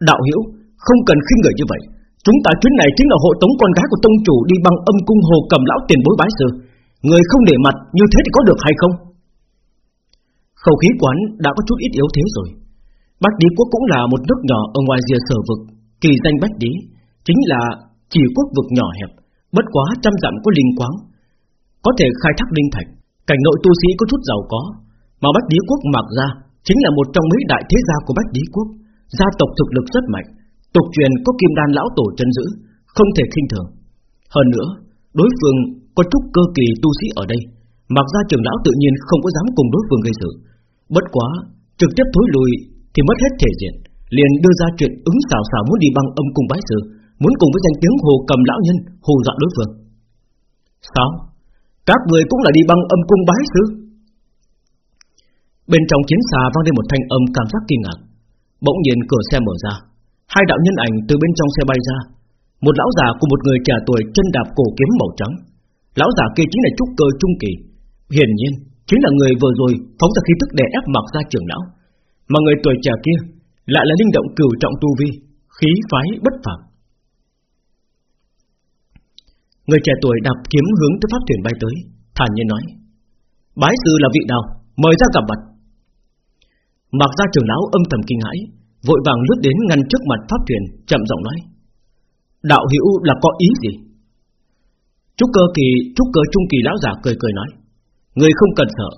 Đạo hiểu không cần khinh người như vậy? Chúng ta chuyến này chính là hộ tống con gái của tông chủ đi bằng âm cung hồ cầm lão tiền bối bái sư. Người không để mặt, như thế thì có được hay không? Khẩu khí quán đã có chút ít yếu thế rồi. Bách Đế Quốc cũng là một nước nhỏ ở ngoài rìa sở vực. Kỳ danh Bách Đế Chính là chỉ quốc vực nhỏ hẹp, Bất quá trăm dặm có linh quáng, Có thể khai thác linh thạch. Cảnh nội tu sĩ có chút giàu có, Mà Bách Đế Quốc mặc ra Chính là một trong mấy đại thế gia của Bách Đế Quốc. Gia tộc thực lực rất mạnh Tục truyền có kim đan lão tổ chân giữ Không thể khinh thường Hơn nữa Đối phương có chút cơ kỳ tu sĩ ở đây, mặc ra trưởng lão tự nhiên không có dám cùng đối phương gây sự. Bất quá, trực tiếp thối lùi thì mất hết thể diện, liền đưa ra chuyện ứng xào xào muốn đi băng âm cung bái sư, muốn cùng với danh tiếng hồ cầm lão nhân hù dọa đối phương. Sao? Các người cũng là đi băng âm cung bái sư? Bên trong chiến xà vang lên một thanh âm cảm giác kinh ngạc. Bỗng nhiên cửa xe mở ra, hai đạo nhân ảnh từ bên trong xe bay ra, một lão già cùng một người trẻ tuổi chân đạp cổ kiếm màu trắng. Lão già kia chính là trúc cơ trung kỳ, hiển nhiên chính là người vừa rồi phóng ra khí tức đè ép mặc ra trưởng lão, mà người tuổi trẻ kia lại là linh động cửu trọng tu vi, khí phái bất phàm. Người trẻ tuổi đạp kiếm hướng tới pháp thuyền bay tới, thản nhiên nói: "Bái sư là vị nào? Mời ra gặp mặt." Mặc ra trưởng lão âm thầm kinh hãi, vội vàng lướt đến ngăn trước mặt pháp thuyền, chậm giọng nói: Đạo hữu là có ý gì? Trúc cơ kỳ Trúc cơ trung kỳ lão giả cười cười nói Người không cần sợ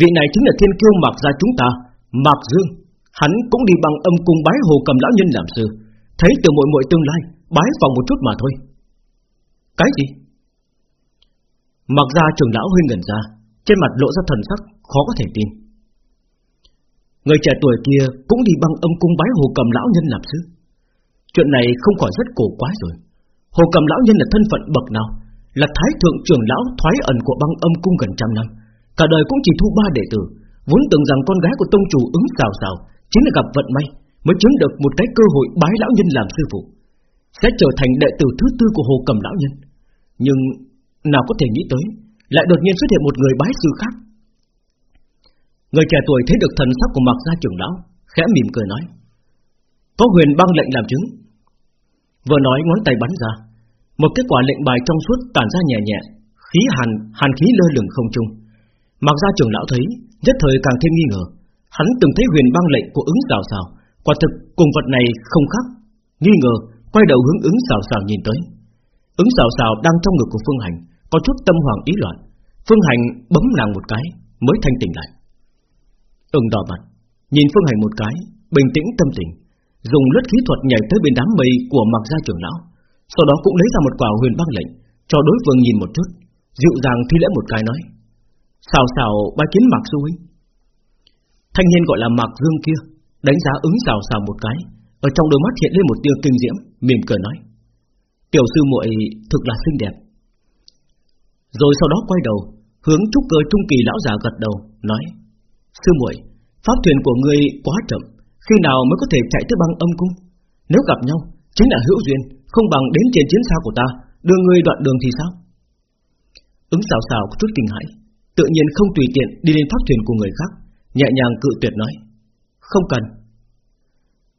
Vị này chính là thiên kiêu mặc ra chúng ta Mạc Dương. Hắn cũng đi bằng âm cung bái hồ cầm lão nhân làm sư Thấy từ muội muội tương lai Bái phòng một chút mà thôi. Cái gì? Mặc ra trường lão hơi ngẩn ra Trên mặt lộ ra thần sắc khó có thể tin. Người trẻ tuổi kia cũng đi băng âm cung bái hồ cầm lão nhân làm sư Chuyện này không khỏi rất cổ quá rồi. Hồ cầm lão nhân là thân phận bậc nào? Là thái thượng trưởng lão thoái ẩn của băng âm cung gần trăm năm. Cả đời cũng chỉ thu ba đệ tử, Vốn tưởng rằng con gái của tông chủ ứng xào xào, Chính là gặp vận may, Mới chiếm được một cái cơ hội bái lão nhân làm sư phụ. Sẽ trở thành đệ tử thứ tư của hồ cầm lão nhân. Nhưng nào có thể nghĩ tới, Lại đột nhiên xuất hiện một người bái sư khác. Người trẻ tuổi thấy được thần sắc của mặc gia trưởng lão Khẽ mỉm cười nói Có huyền băng lệnh làm chứng. Vừa nói ngón tay bắn ra Một kết quả lệnh bài trong suốt tản ra nhẹ nhẹ Khí hàn, hàn khí lơ lửng không trung. Mặc gia trưởng lão thấy Nhất thời càng thêm nghi ngờ. Hắn từng thấy huyền băng lệnh của ứng xào xào Quả thực cùng vật này không khác. Nghi ngờ, quay đầu hướng ứng xào xào nhìn tới. Ứng xào xào đang trong ngực của Phương Hành Có chút tâm hoàng ý loạn. Phương Hành bấm nàng một cái Mới thanh tỉnh lại. Ưng đỏ mặt Nhìn Phương Hành một cái Bình tĩnh tâm tình dùng lướt khí thuật nhảy tới bên đám mây của mặc gia trưởng lão, sau đó cũng lấy ra một quả huyền băng lệnh, cho đối phương nhìn một chút, dịu dàng thi lễ một cái nói: "Xào xào bái kiến mặc sư huynh." Thanh niên gọi là Mạc Dương kia, đánh giá ứng xào xào một cái, ở trong đôi mắt hiện lên một tia kinh diễm, mỉm cười nói: "Tiểu sư muội thực là xinh đẹp." Rồi sau đó quay đầu, hướng trúc cơ trung kỳ lão già gật đầu, nói: "Sư muội, pháp thuyền của ngươi quá chậm, khi nào mới có thể chạy tới băng âm cung? Nếu gặp nhau Chính là hữu duyên Không bằng đến trên chiến xa của ta Đưa ngươi đoạn đường thì sao? Ứng xào xào có chút kinh hãi Tự nhiên không tùy tiện đi lên pháp thuyền của người khác Nhẹ nhàng cự tuyệt nói Không cần.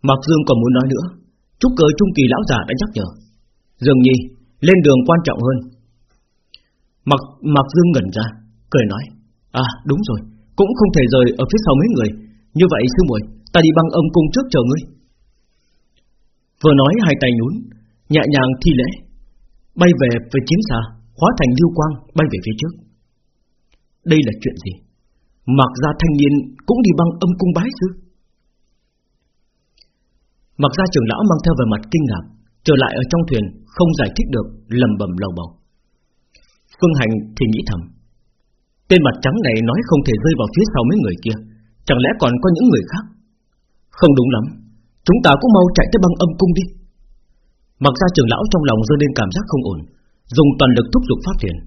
Mạc Dương còn muốn nói nữa Trúc cơ trung kỳ lão già đã nhắc nhở Dường nhi lên đường quan trọng hơn. Mạc, Mạc Dương ngẩn ra Cười nói À đúng rồi cũng không thể rời ở phía sau mấy người. Như vậy, sư muội, Ta đi băng âm cung trước chờ ngươi. Vừa nói, hai tay nhún, Nhẹ nhàng thi lễ. Bay về về chiến xa, Hóa thành lưu quang, bay về phía trước. Đây là chuyện gì? Mặc ra thanh niên cũng đi băng âm cung bái sư Mặc ra trưởng lão mang theo về mặt kinh ngạc, Trở lại ở trong thuyền, Không giải thích được lầm bầm lầu bầu. Phương Hành thì nghĩ thầm Tên mặt trắng này nói không thể rơi vào phía sau mấy người kia. Chẳng lẽ còn có những người khác? Không đúng lắm. Chúng ta cũng mau chạy tới băng âm cung đi. Mặc ra trưởng lão trong lòng rơi lên cảm giác không ổn, Dùng toàn lực thúc giục pháp thuyền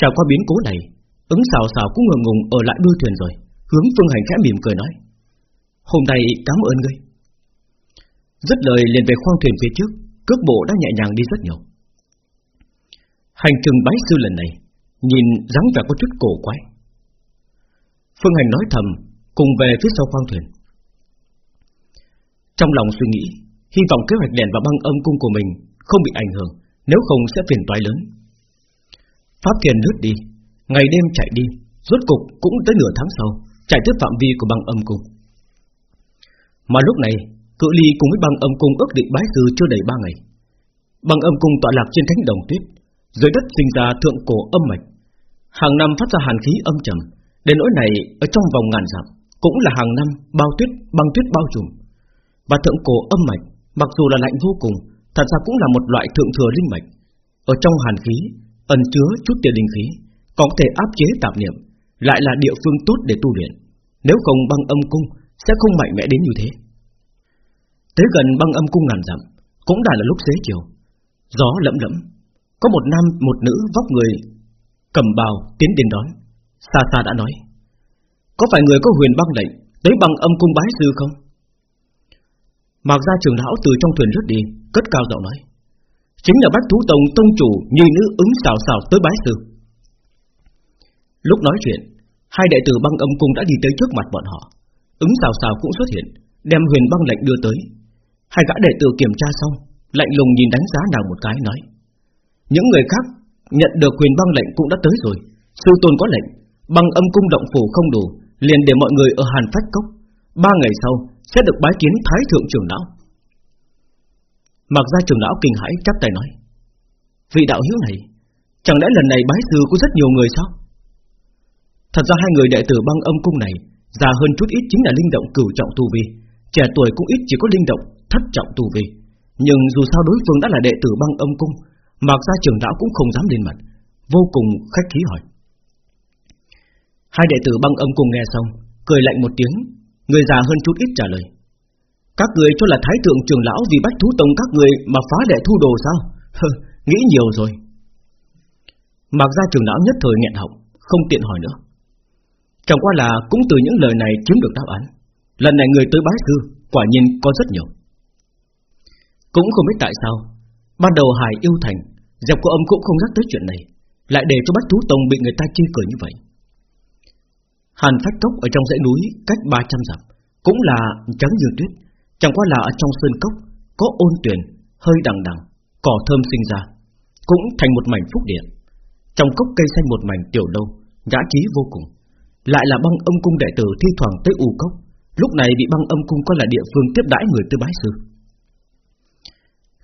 Trải qua biến cố này, Ứng xào xào cũng ngừng ngùng ở lại đuôi thuyền rồi, Hướng phương hành khẽ mỉm cười nói, Hôm nay cảm ơn ngươi. Dứt lời liền về khoang thuyền phía trước, Cước bộ đã nhẹ nhàng đi rất nhiều. Hành trình bái sư lần này Nhìn dáng vẻ có chút cổ quái. Phương Hành nói thầm, Cùng về phía sau khoang thuyền. Trong lòng suy nghĩ, Hy vọng kế hoạch đèn và băng âm cung của mình Không bị ảnh hưởng, Nếu không sẽ phiền toái lớn. Pháp thiền lướt đi, Ngày đêm chạy đi, Rốt cục cũng tới nửa tháng sau, Chạy tới phạm vi của băng âm cung. Mà lúc này, Cự ly cùng với băng âm cung ước định bái sư chưa đầy ba ngày. Băng âm cung tọa lạc trên cánh đồng tuyết, Dưới đất sinh ra thượng cổ âm mạch. Hàng năm phát ra hàn khí âm trầm Đến nỗi này ở trong vòng ngàn dặm Cũng là hàng năm bao tuyết băng tuyết bao trùm và thượng cổ âm mạch Mặc dù là lạnh vô cùng Thật ra cũng là một loại thượng thừa linh mạch Ở trong hàn khí ẩn chứa chút tiền linh khí, có thể áp chế tạp niệm, lại là địa phương tốt để tu luyện. Nếu không băng âm cung sẽ không mạnh mẽ đến như thế. Tới gần băng âm cung ngàn dặm, cũng đã là lúc xế chiều. Gió lẫm lẫm, có một nam một nữ vóc người cầm bào tiến đến đón. Xa xa đã nói, có phải người có huyền băng lệnh tới bằng âm cung bái sư không? Mạc gia trưởng lão từ trong thuyền rớt đi, cất cao giọng nói, chính là bách thú tông tông chủ nhi nữ ứng xào xào tới bái sư. Lúc nói chuyện, hai đệ tử băng âm cung đã đi tới trước mặt bọn họ. Ứng xào xào cũng xuất hiện, đem huyền băng lệnh đưa tới. Hai gã đệ tử kiểm tra xong, lạnh lùng nhìn đánh giá nàng một cái nói: những người khác nhận được quyền băng lệnh cũng đã tới rồi. Sư tôn có lệnh, băng âm cung động phủ không đủ, liền để mọi người ở Hàn Phách Cốc. Ba ngày sau sẽ được bái kiến Thái thượng trưởng lão. Mặc ra trưởng lão kinh hãi chắp tay nói: vị đạo hiếu này, chẳng lẽ lần này bái sư có rất nhiều người sao? Thật ra hai người đệ tử băng âm cung này già hơn chút ít chính là linh động cửu trọng tu vi, trẻ tuổi cũng ít chỉ có linh động thất trọng tu vi. Nhưng dù sao đối phương đã là đệ tử băng âm cung, Mạc gia trưởng lão cũng không dám lên mặt, Vô cùng khách khí hỏi. Hai đệ tử băng âm cùng nghe xong, Cười lạnh một tiếng, Người già hơn chút ít trả lời. Các người cho là thái thượng trưởng lão vì bách thú tông các người Mà phá đệ thu đồ sao? Nghĩ nhiều rồi. Mạc gia trưởng lão nhất thời nghẹn họng, Không tiện hỏi nữa. Chẳng qua là cũng từ những lời này chiếm được đáp án. Lần này người tới bái sư, Quả nhiên có rất nhiều. Cũng không biết tại sao Ban đầu Hải yêu thành Dẹp của ông cũng không nhắc tới chuyện này Lại để cho Bách Thú Tông bị người ta chê cười như vậy. Hàn Phách Cốc ở trong dãy núi Cách 300 dặm Cũng là trắng như tuyết Chẳng qua là ở trong sơn cốc Có ôn tuyển, hơi đằng đằng Cỏ thơm sinh ra Cũng thành một mảnh phúc địa. Trong cốc cây xanh một mảnh tiểu lâu giá trí vô cùng Lại là băng âm cung đệ tử thi thoảng tới u cốc Lúc này bị băng âm cung coi là địa phương tiếp đãi người tư bái sư.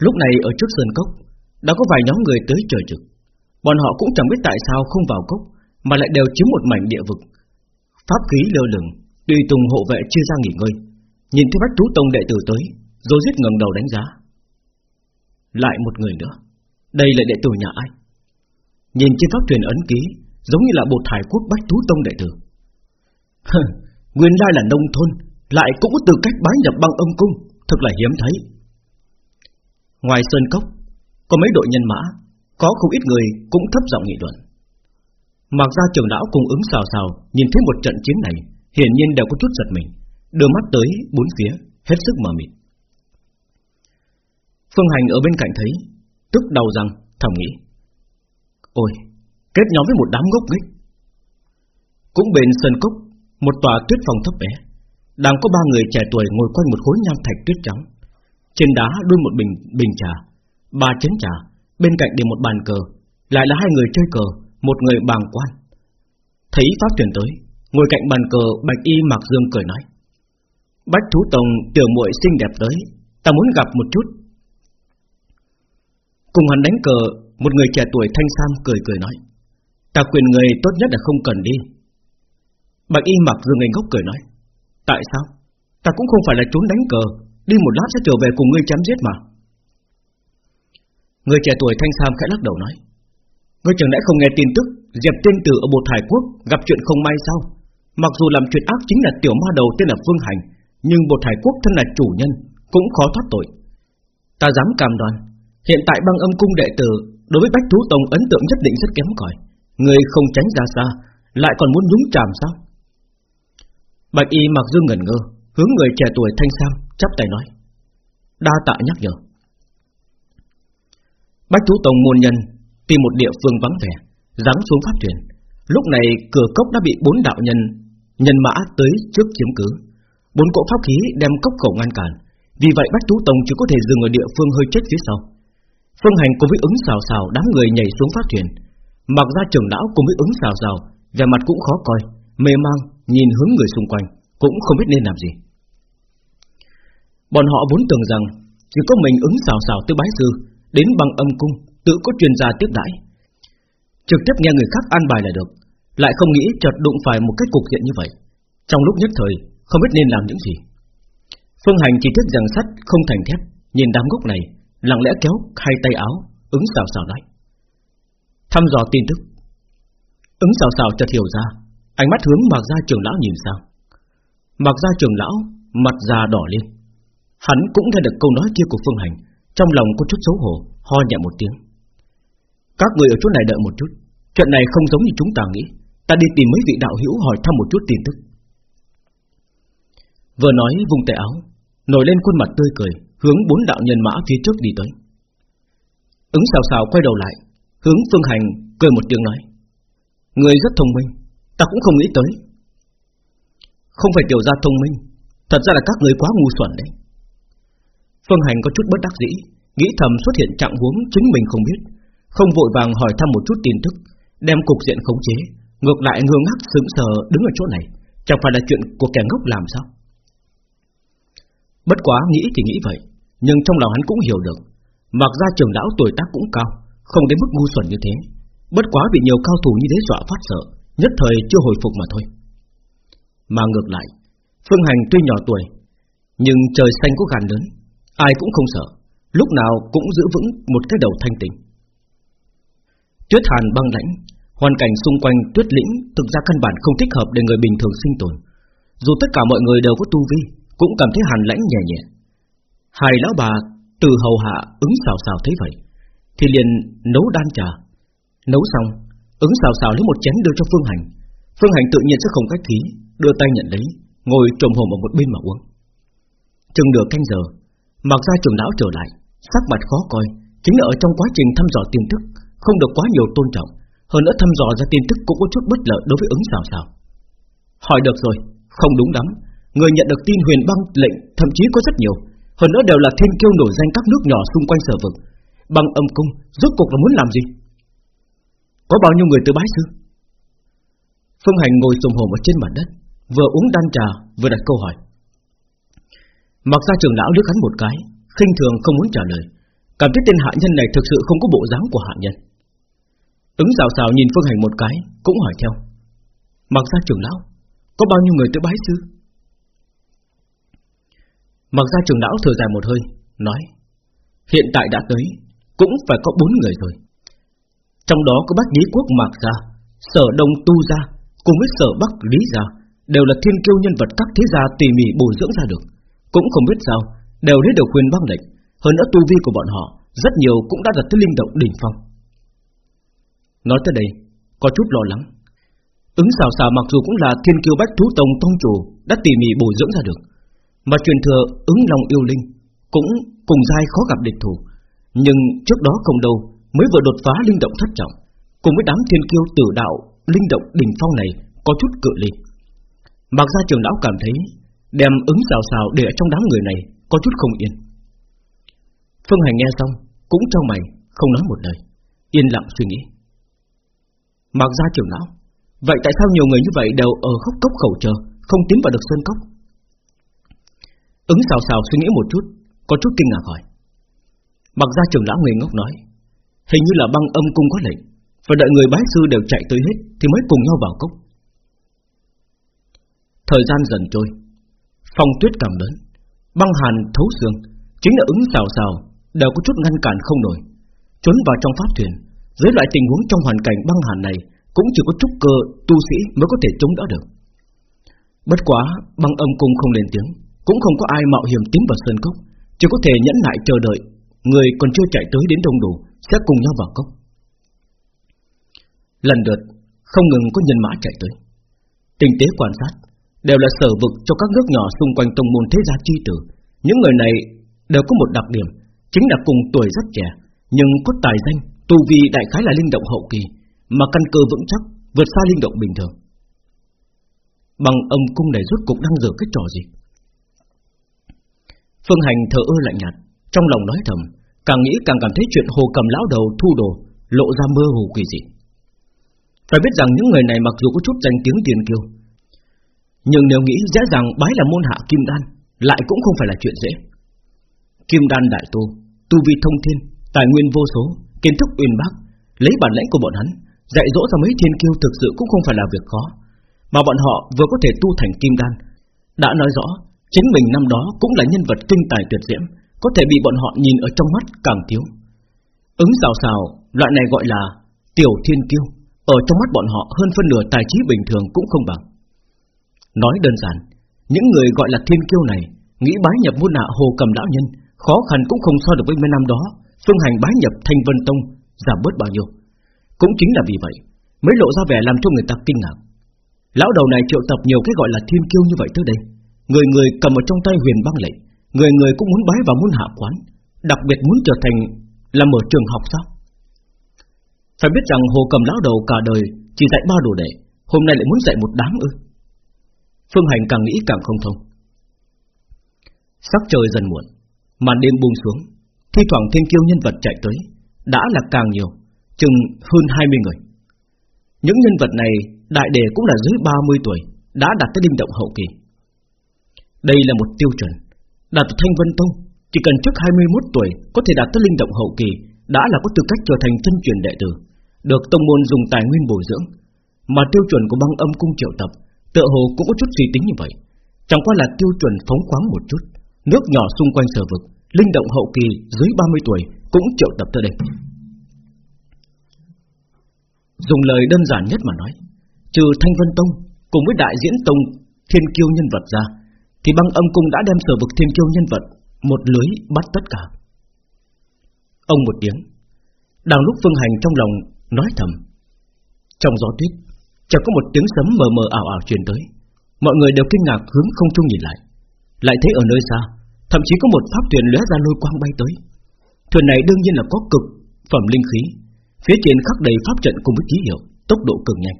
Lúc này ở trước sơn cốc đã có vài nhóm người tới chờ trực. Bọn họ cũng chẳng biết tại sao không vào cốc, mà lại đều chiếm một mảnh địa vực. Pháp khí lơ lửng, tùy tùng hộ vệ chưa ra nghỉ ngơi. Nhìn thấy bách thú tông đệ tử tới, rồi giết ngẩng đầu đánh giá. Lại một người nữa, đây là đệ tử nhà ai? Nhìn trên pháp truyền ấn ký, giống như là bột thải quốc bách thú tông đệ tử. Nguyên lai là nông thôn, lại cũng có tư cách bái nhập băng âm cung, thật là hiếm thấy. Ngoài sơn cốc, Có mấy đội nhân mã, Có không ít người cũng thấp giọng nghị luận. Mặc ra trường lão cùng ứng xào xào, Nhìn thấy một trận chiến này, Hiển nhiên đều có chút giật mình, Đưa mắt tới bốn phía, Hết sức mờ mịt. Phương Hành ở bên cạnh thấy, Tức đầu rằng, thầm nghĩ, Ôi, kết nhóm với một đám gốc nghếch. Cũng bên sơn cốc, Một tòa tuyết phòng thấp bé, Đang có ba người trẻ tuổi ngồi quanh một khối nham thạch tuyết trắng trên đá đun một bình bình trà, ba chén trà, bên cạnh để một bàn cờ, lại là hai người chơi cờ, một người bàng quan. Thấy pháp truyền tới, ngồi cạnh bàn cờ bạch y mặc dương cười nói: Bách thú tông tiểu muội xinh đẹp tới, ta muốn gặp một chút. Cùng hắn đánh cờ, một người trẻ tuổi thanh sam cười cười nói: Ta quyền người tốt nhất là không cần đi. Bạch y mặc dương ngây ngốc cười nói: Tại sao? Ta cũng không phải là trốn đánh cờ, Đi một lát sẽ trở về cùng ngươi chém giết mà. Người trẻ tuổi thanh sam khẽ lắc đầu nói, Ngươi chẳng lẽ không nghe tin tức Diệp tiên tử ở bột hải quốc Gặp chuyện không may sao? Mặc dù làm chuyện ác chính là tiểu ma đầu tên là vương Hành, Nhưng bột hải quốc thân là chủ nhân, Cũng khó thoát tội. Ta dám cam đoan, Hiện tại băng âm cung đệ tử Đối với Bách Thú Tông ấn tượng nhất định rất kém cỏi. Người không tránh ra xa, Lại còn muốn nhúng chàm sao? Bạch y mặc dương ngẩn ngơ, Hướng người trẻ tuổi thanh sam chắp tay nói, Đa tạ nhắc nhở. Bách thú tông môn nhân Tìm một địa phương vắng vẻ, Giáng xuống pháp thuyền Lúc này cửa cốc đã bị bốn đạo nhân Nhân mã tới trước chiếm cứ. Bốn cỗ pháp khí đem cốc khẩu ngăn cản. Vì vậy Bách Thú Tông chỉ có thể dừng ở địa phương hơi chết phía sau. Phương Hành cùng với ứng xào xào, Đám người nhảy xuống pháp thuyền Mặc ra trưởng lão cùng với ứng xào xào Về mặt cũng khó coi, Mê mang, nhìn hướng người xung quanh, Cũng không biết nên làm gì. Bọn họ vốn tưởng rằng chỉ có mình ứng xào xào tư bái sư, đến bằng âm cung, tự có chuyên gia tiếp đãi. Trực tiếp nghe người khác an bài là được, lại không nghĩ chợt đụng phải một cái cục diện như vậy. Trong lúc nhất thời, không biết nên làm những gì. Phương Hành chỉ thích rằng sắt không thành thép, nhìn đám gốc này, lặng lẽ kéo hai tay áo, ứng xào xào nói: Thăm dò tin tức Ứng xào xào chợt hiểu ra Ánh mắt hướng mặc Gia trưởng lão nhìn sang Mặc Gia trưởng lão Mặt già đỏ lên Hắn cũng nghe được câu nói kia của Phương Hành, Trong lòng có chút xấu hổ, Ho nhẹ một tiếng. Các người ở chỗ này đợi một chút, Chuyện này không giống như chúng ta nghĩ. Ta đi tìm mấy vị đạo hữu hỏi thăm một chút tin tức. Vừa nói vùng tay áo, Nổi lên khuôn mặt tươi cười, Hướng bốn đạo nhân mã phía trước đi tới. Ứng xào xào quay đầu lại, Hướng Phương Hành cười một tiếng nói, Người rất thông minh, Ta cũng không nghĩ tới. Không phải tiểu gia thông minh, Thật ra là các người quá ngu xuẩn đấy. Phương Hành có chút bất đắc dĩ, Nghĩ thầm xuất hiện trạng huống chính mình không biết. Không vội vàng hỏi thăm một chút tin tức, Đem cục diện khống chế, Ngược lại ngơ ngác sững sờ đứng ở chỗ này. Chẳng phải là chuyện của kẻ ngốc làm sao? Bất quá nghĩ thì nghĩ vậy, Nhưng trong lòng hắn cũng hiểu được. Mặc ra trưởng lão tuổi tác cũng cao, Không đến mức ngu xuẩn như thế. Bất quá bị nhiều cao thủ như thế dọa phát sợ, Nhất thời chưa hồi phục mà thôi. Mà ngược lại, Phương Hành tuy nhỏ tuổi, Nhưng trời xanh có gan lớn. Ai cũng không sợ, Lúc nào cũng giữ vững một cái đầu thanh tịnh. Tuyết hàn băng lãnh, Hoàn cảnh xung quanh tuyết lĩnh Thực ra căn bản không thích hợp để người bình thường sinh tồn. Dù tất cả mọi người đều có tu vi, Cũng cảm thấy hàn lãnh nhẹ nhẹ. Hai lão bà từ hầu hạ ứng xào xào thấy vậy, Thì liền nấu đan trà. Nấu xong, Ứng xào xào lấy một chén đưa cho Phương Hành. Phương Hành tự nhiên sẽ không cách khí, Đưa tay nhận lấy, Ngồi trồm hồn ở một bên mà uống. Chừng nửa canh giờ Mặc ra trưởng lão trở lại, Sắc mặt khó coi, Chính là ở trong quá trình thăm dò tin tức, Không được quá nhiều tôn trọng. Hơn nữa thăm dò ra tin tức cũng có chút bất lợi đối với ứng xào xào. Hỏi được rồi, Không đúng lắm. Người nhận được tin huyền băng lệnh Thậm chí có rất nhiều. Hơn nữa đều là thiên kiêu nổi danh các nước nhỏ xung quanh sở vực. Băng âm cung, Rốt cuộc là muốn làm gì? Có bao nhiêu người từ bái sư? Phương Hành ngồi sùng hồn ở trên mặt đất, Vừa uống đan trà, vừa đặt câu hỏi. Mặc ra trường lão liếc hắn một cái, khinh thường không muốn trả lời. Cảm thấy tên hạ nhân này thực sự không có bộ dáng của hạ nhân. Ứng xào xào nhìn Phương Hành một cái, Cũng hỏi theo. Mặc ra trường lão, Có bao nhiêu người tới bái sư? Mặc ra trường lão thở dài một hơi, Nói, Hiện tại đã tới, Cũng phải có bốn người rồi. Trong đó có bác lý quốc Mạc Gia, Sở Đông Tu Gia, Cùng với sở Bắc Lý Gia, Đều là thiên kiêu nhân vật các thế gia tỉ mỉ bồi dưỡng ra được. Cũng không biết sao, Đều lấy được quyền băng lệnh. Hơn nữa tu vi của bọn họ Rất nhiều cũng đã đạt tới linh động đỉnh phong. Nói tới đây, Có chút lo lắng. Ứng xào xào mặc dù cũng là thiên kiêu bách thú tông tông chủ Đã tỉ mỉ bồi dưỡng ra được, Mà truyền thừa ứng lòng yêu linh Cũng cùng giai khó gặp địch thủ. Nhưng trước đó không đâu, Mới vừa đột phá linh động thất trọng, Cùng với đám thiên kiêu tử đạo Linh động đỉnh phong này có chút cự ly. Mặc ra trường lão cảm thấy Đem ứng xào xào để ở trong đám người này Có chút không yên. Phương Hành nghe xong, Cũng trong mày, không nói một lời, Yên lặng suy nghĩ. Mặc ra chiều lão, Vậy tại sao nhiều người như vậy đều ở khốc cốc khẩu chờ, Không tiến vào được sơn cốc? Ứng xào xào suy nghĩ một chút, Có chút kinh ngạc hỏi. Mặc ra trưởng lão người ngốc nói, Hình như là băng âm cung có lệnh Phải đợi người bái sư đều chạy tới hết Thì mới cùng nhau vào cốc. Thời gian dần trôi Phong tuyết càng lớn Băng hàn, thấu xương Chính là ứng xào xào, Đều có chút ngăn cản không nổi. Trốn vào trong pháp thuyền, Dưới loại tình huống trong hoàn cảnh băng hàn này Cũng chỉ có trúc cơ, tu sĩ mới có thể chống đỡ được. Bất quá, băng âm cung không lên tiếng, Cũng không có ai mạo hiểm tiến vào sơn cốc, Chỉ có thể nhẫn nại chờ đợi. Người còn chưa chạy tới đến đông đủ, Sẽ cùng nhau vào cốc. Lần lượt, Không ngừng có nhân mã chạy tới. Tình tế quan sát đều là sở vực cho các nước nhỏ xung quanh tông môn thế gia chi tử. Những người này đều có một đặc điểm, chính là cùng tuổi rất trẻ, nhưng có tài danh, tu vi đại khái là linh động hậu kỳ, mà căn cơ vững chắc, vượt xa linh động bình thường. Bằng âm cung này rốt cục đang dở cái trò gì? Phương Hành thở ơ lạnh nhạt, trong lòng nói thầm, càng nghĩ càng cảm thấy chuyện hồ cầm lão đầu thu đồ lộ ra mơ hồ quỷ dị. Phải biết rằng những người này mặc dù có chút danh tiếng tiền kiêu, nhưng nếu nghĩ dễ dàng bái là môn hạ kim đan, Lại cũng không phải là chuyện dễ. Kim đan đại tu Tu vi thông thiên, Tài nguyên vô số, Kiến thức uyên bác, Lấy bản lãnh của bọn hắn, Dạy dỗ ra mấy thiên kiêu thực sự cũng không phải là việc khó. Mà bọn họ vừa có thể tu thành kim đan, Đã nói rõ Chính mình năm đó cũng là nhân vật kinh tài tuyệt diễm, Có thể bị bọn họ nhìn ở trong mắt càng thiếu. Ứng xào xào, Loại này gọi là Tiểu thiên kiêu, Ở trong mắt bọn họ hơn phân nửa tài trí bình thường cũng không bằng. Nói đơn giản, Những người gọi là thiên kiêu này, Nghĩ bái nhập môn hạ hồ cầm lão nhân, Khó khăn cũng không so được với mấy năm đó, Phương hành bái nhập thanh vân tông, Giảm bớt bao nhiêu. Cũng chính là vì vậy, Mới lộ ra vẻ làm cho người ta kinh ngạc. Lão đầu này triệu tập nhiều cái gọi là thiên kiêu như vậy tới đây. Người người cầm ở trong tay huyền băng lệnh Người người cũng muốn bái vào môn hạ quán, Đặc biệt muốn trở thành Là mở trường học sao? Phải biết rằng hồ cầm lão đầu cả đời Chỉ dạy ba đồ đệ, Hôm nay lại muốn dạy một đám ư? Phương Hành càng nghĩ càng không thông. Sắc trời dần muộn, Màn đêm buông xuống, Thi thoảng thiên kiêu nhân vật chạy tới, Đã là càng nhiều, Chừng hơn 20 người. Những nhân vật này, Đại đề cũng là dưới 30 tuổi, Đã đạt tới linh động hậu kỳ. Đây là một tiêu chuẩn, Đạt tới Thanh Vân Tông, Chỉ cần trước 21 tuổi Có thể đạt tới linh động hậu kỳ, Đã là có tư cách trở thành chân truyền đệ tử, Được tông môn dùng tài nguyên bồi dưỡng. Mà tiêu chuẩn của băng âm cung triệu tập Tựa hồ cũng có chút suy tính như vậy. Chẳng qua là tiêu chuẩn phóng khoáng một chút. Nước nhỏ xung quanh sở vực, Linh động hậu kỳ dưới 30 tuổi Cũng triệu tập tới đây. Dùng lời đơn giản nhất mà nói, Trừ Thanh Vân Tông Cùng với đại diễn tông Thiên kiêu nhân vật ra, Thì băng âm cung đã đem sở vực thiên kiêu nhân vật Một lưới bắt tất cả. Ông một tiếng, Đang lúc phương hành trong lòng nói thầm, Trong gió tuyết Chẳng có một tiếng sấm mờ mờ ảo ảo truyền tới. Mọi người đều kinh ngạc hướng không trung nhìn lại. Lại thấy ở nơi xa, Thậm chí có một pháp thuyền lóe ra lôi quang bay tới. Thuyền này đương nhiên là có cực Phẩm linh khí, Phía trên khắc đầy pháp trận cùng với ký hiệu, Tốc độ cực nhanh.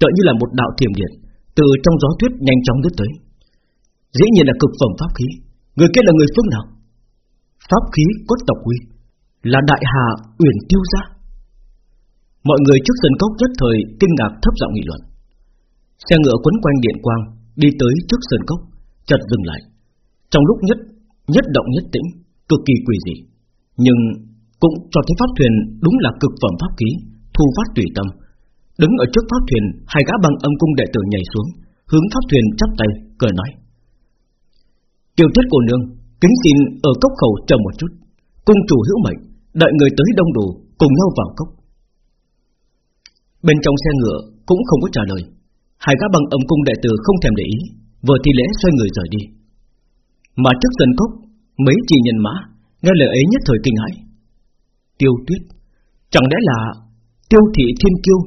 Tựa như là một đạo thiểm điện, Từ trong gió tuyết nhanh chóng lướt tới. Dĩ nhiên là cực phẩm pháp khí. Người kia là người phương nào? Pháp khí có tộc quy, Là đại hà uyển tiêu gia. Mọi người trước sân cốc nhất thời kinh ngạc thấp giọng nghị luận. Xe ngựa quấn quanh điện quang đi tới trước sân cốc, chợt dừng lại. Trong lúc nhất nhất động nhất tĩnh, cực kỳ quỷ dị, nhưng cũng cho thấy pháp thuyền đúng là cực phẩm pháp khí, thu phát tùy tâm. Đứng ở trước pháp thuyền, hai gã băng âm cung đệ tử nhảy xuống, hướng pháp thuyền chắp tay, cười nói: Kiều Tuyết cô nương, kính xin ở cốc khẩu chờ một chút. Cung chủ hữu mệnh, đợi người tới đông đủ, cùng nhau vào cốc. Bên trong xe ngựa cũng không có trả lời. Hai gã băng âm cung đệ tử không thèm để ý Vừa thi lễ xoay người rời đi. Mà trước dân cốc, Mấy chị nhân mã Nghe lời ấy nhất thời kinh hãi. Tiêu tuyết, Chẳng lẽ là tiêu thị thiên kiêu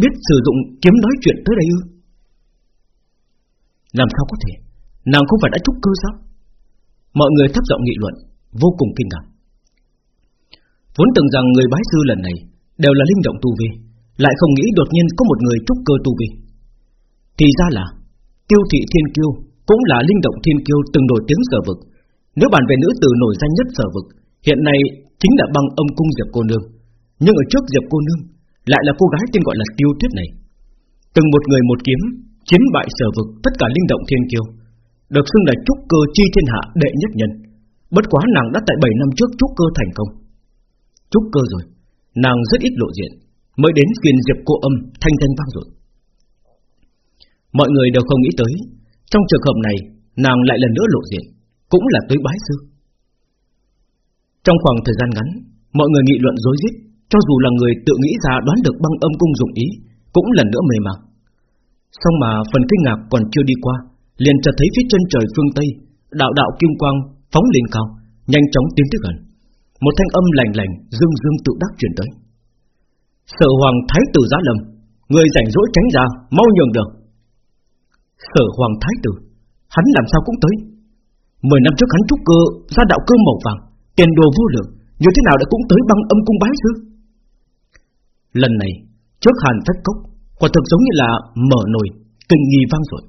Biết sử dụng kiếm nói chuyện tới đây ư? Làm sao có thể? Nàng không phải đã trúc cơ sao? Mọi người thấp giọng nghị luận, Vô cùng kinh ngạc. Vốn tưởng rằng người bái sư lần này Đều là linh động tu vi lại không nghĩ đột nhiên có một người trúc cơ tu vi. Thì ra là, Tiêu thị thiên kiêu Cũng là linh động thiên kiêu từng nổi tiếng sở vực. Nếu bàn về nữ tử nổi danh nhất sở vực, Hiện nay chính là băng âm cung Diệp cô nương. Nhưng ở trước Diệp cô nương Lại là cô gái tên gọi là tiêu tuyết này. Từng một người một kiếm, Chiến bại sở vực tất cả linh động thiên kiêu, Được xưng là trúc cơ chi thiên hạ đệ nhất nhân. Bất quá nàng đã tại 7 năm trước trúc cơ thành công. Trúc cơ rồi, Nàng rất ít lộ diện. Mới đến phiên Diệp cô âm thanh thanh vang dội. Mọi người đều không nghĩ tới, Trong trường hợp này, Nàng lại lần nữa lộ diện, Cũng là tới bái sư. Trong khoảng thời gian ngắn, Mọi người nghị luận dối rít, Cho dù là người tự nghĩ ra đoán được băng âm cung dụng ý, Cũng lần nữa mê mạc Xong mà phần kinh ngạc còn chưa đi qua, Liền chợt thấy phía chân trời phương Tây, Đạo đạo kim quang phóng lên cao, Nhanh chóng tiến tới gần. Một thanh âm lành lành Dương dương tự đắc truyền tới. Sở hoàng thái tử giá lầm Người rảnh rỗi tránh ra, Mau nhường được. Sở hoàng thái tử, Hắn làm sao cũng tới. Mười năm trước hắn trúc cơ, ra đạo cơ màu vàng, Tiền đồ vô lượng, Như thế nào đã cũng tới băng âm cung bái sư Lần này, trước hàn phách cốc, Quả thực giống như là mở nồi, Kinh nghi vang rồi